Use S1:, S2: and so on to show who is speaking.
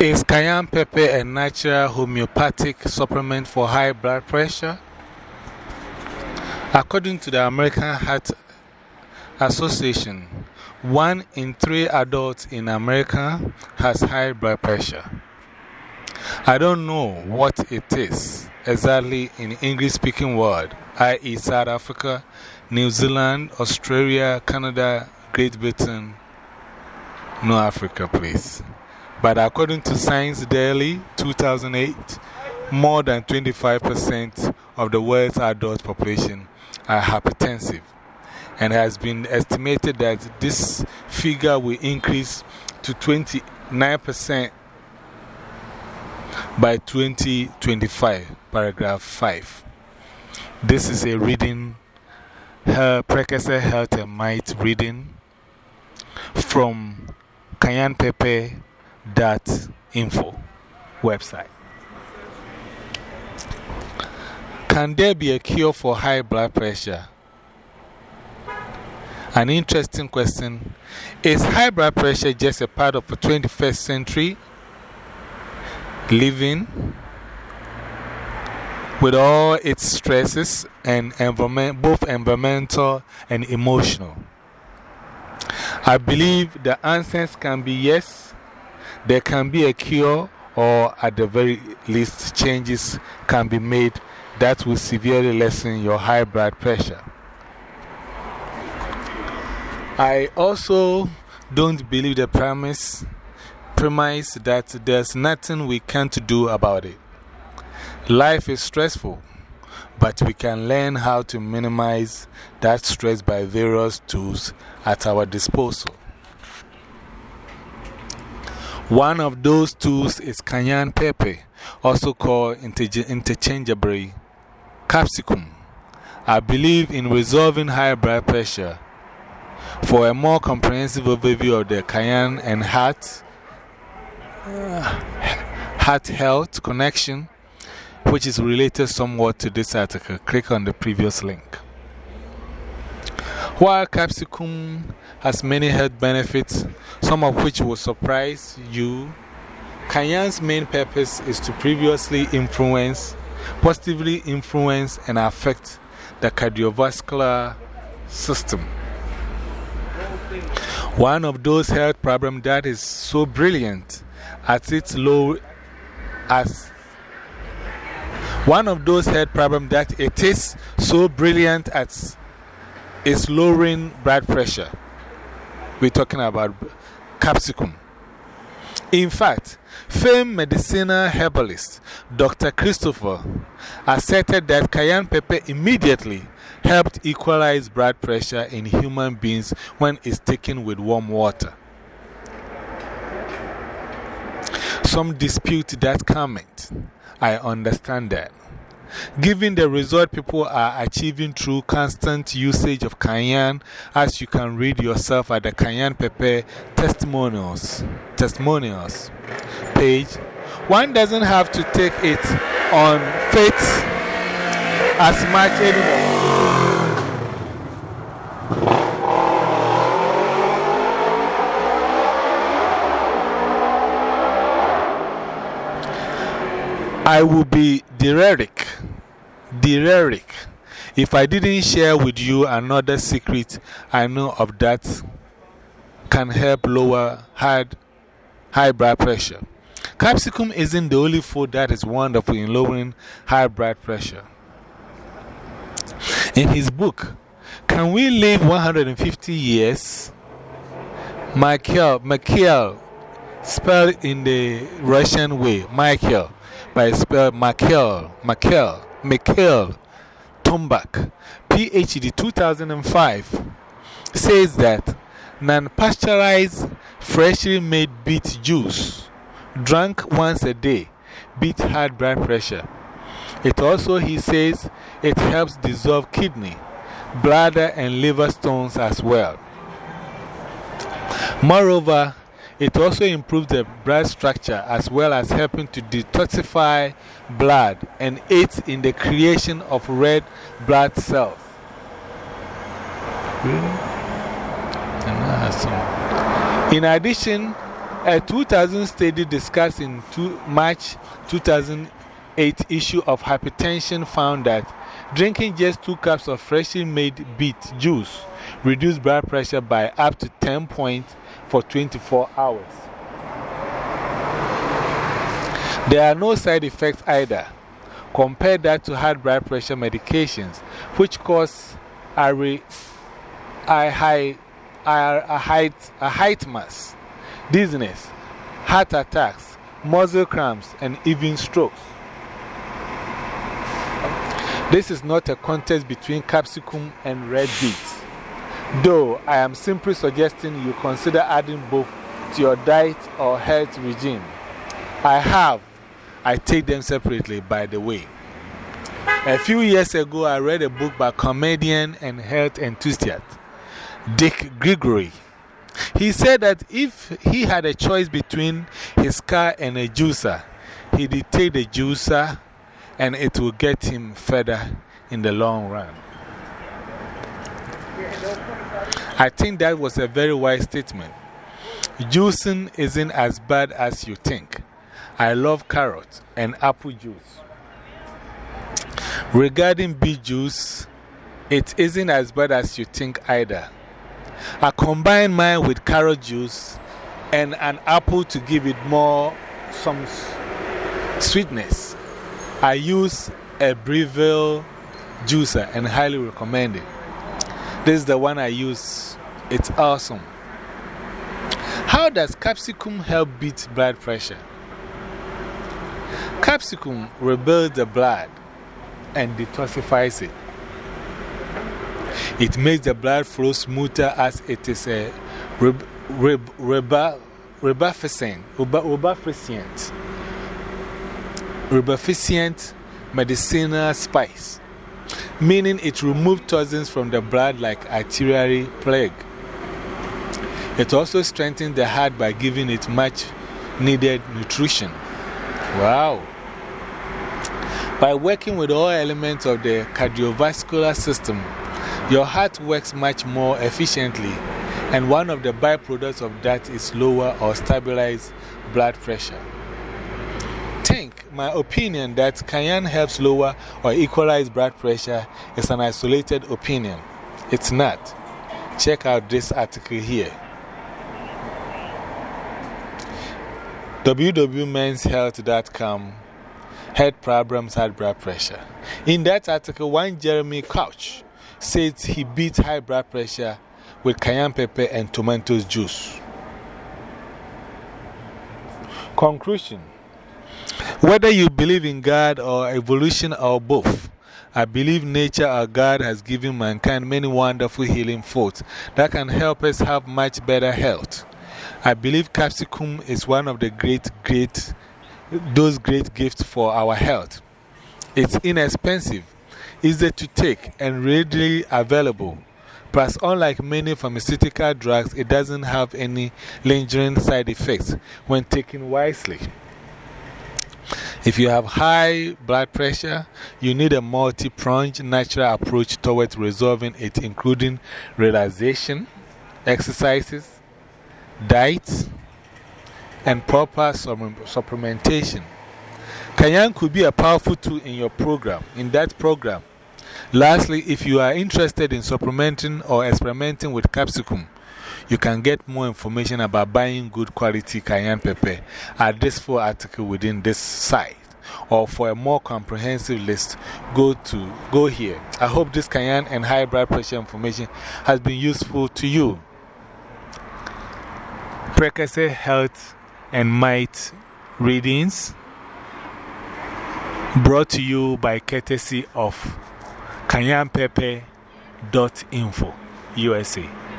S1: Is cayenne pepper a natural homeopathic supplement for high blood pressure? According to the American Heart Association, one in three adults in America has high blood pressure. I don't know what it is exactly in English speaking world, i.e., South Africa, New Zealand, Australia, Canada, Great Britain, no Africa, please. But according to Science Daily 2008, more than 25% of the world's adult population are hypertensive, and has been estimated that this figure will increase to 29% by 2025, paragraph 5. This is a reading, her Prekese Health and Might reading from Cayenne Pepper dot info website. Can there be a cure for high blood pressure? An interesting question. Is high blood pressure just a part of the 21st century living with all its stresses and environment, both environmental and emotional? I believe the answers can be yes there can be a cure, or at the very least, changes can be made that will severely lessen your high blood pressure. I also don't believe the premise, premise that there's nothing we can't do about it. Life is stressful, but we can learn how to minimize that stress by various tools at our disposal. One of those tools is cayenne pepper, also called interchangeably capsicum. I believe in resolving high blood pressure. For a more comprehensive overview of the cayenne and heart, uh, heart health connection, which is related somewhat to this article, click on the previous link. While capsicum has many health benefits, some of which will surprise you, Cayenne's main purpose is to previously influence, positively influence, and affect the cardiovascular system. One of those health problems that is so brilliant at its low as one of those health problems that it is so brilliant at is lowering blood pressure. We're talking about capsicum. In fact, famed medicinal herbalist Dr. Christopher asserted that cayenne pepper immediately helped equalize blood pressure in human beings when it's taken with warm water. Some dispute that comment. I understand that. Given the result people are achieving through constant usage of cayenne, as you can read yourself at the Cayenne Pepper testimonials, testimonials page, one doesn't have to take it on faith as much anymore. I will be derelict, derelict if I didn't share with you another secret I know of that can help lower hard, high blood pressure. Capsicum isn't the only food that is wonderful in lowering high blood pressure. In his book, Can We Live 150 Years? Michael, Michael, spelled in the Russian way, Michael by spell Michael, Michael, Michael Tombak, PhD 2005, says that non pasteurized, freshly made beet juice, drunk once a day, beat high blood pressure. It also, he says, it helps dissolve kidney, bladder, and liver stones as well. Moreover, it also improves the blood structure as well as helping to detoxify blood and aids in the creation of red blood cells. In addition, A 2000 study discussed in two, March 2008 issue of Hypertension found that drinking just two cups of freshly made beet juice reduced blood pressure by up to 10 points for 24 hours. There are no side effects either. Compare that to high blood pressure medications, which cause a, a, high, a, height, a height mass, dizziness, heart attacks, muscle cramps, and even strokes. This is not a contest between capsicum and red beets. Though I am simply suggesting you consider adding both to your diet or health regime. I have. I take them separately, by the way. A few years ago, I read a book by comedian and health enthusiast Dick Gregory. He said that if he had a choice between his car and a juicer, he'd take the juicer and it will get him further in the long run. I think that was a very wise statement. Juicing isn't as bad as you think. I love carrot and apple juice. Regarding beet juice, it isn't as bad as you think either. I combine mine with carrot juice and an apple to give it more some sweetness. I use a Breville juicer and highly recommend it. This is the one I use. It's awesome. How does capsicum help beat blood pressure? Capsicum rebuilds the blood and detoxifies it. It makes the blood flow smoother as it is a reb, reb, reba, rebuficient, rebuficient, rebuficient medicinal spice, meaning it removes toxins from the blood like arterial plaque. It also strengthens the heart by giving it much needed nutrition. Wow. By working with all elements of the cardiovascular system, your heart works much more efficiently, and one of the byproducts of that is lower or stabilized blood pressure. My opinion that cayenne helps lower or equalize blood pressure is an isolated opinion. It's not. Check out this article here. www.menshealth.com Head problems, high blood pressure. In that article, one Jeremy Couch says he beat high blood pressure with cayenne pepper and tomatoes juice. Conclusion Whether you believe in God or evolution or both, I believe nature or God has given mankind many wonderful healing foods that can help us have much better health. I believe capsicum is one of the great, great those great gifts for our health. It's inexpensive, easy to take, and readily available. Plus, unlike many pharmaceutical drugs, it doesn't have any lingering side effects when taken wisely. If you have high blood pressure, you need a multi pronged natural approach towards resolving it, including relaxation, exercises, diet, and proper supplementation. Cayenne could be a powerful tool in your program, in that program. Lastly, if you are interested in supplementing or experimenting with capsicum, you can get more information about buying good quality cayenne pepper at this full article within this site. Or for a more comprehensive list, go to go here. I hope this cayenne and high blood pressure information has been useful to you. Prekese Health and Might readings brought to you by courtesy of CayennePepper.info, USA.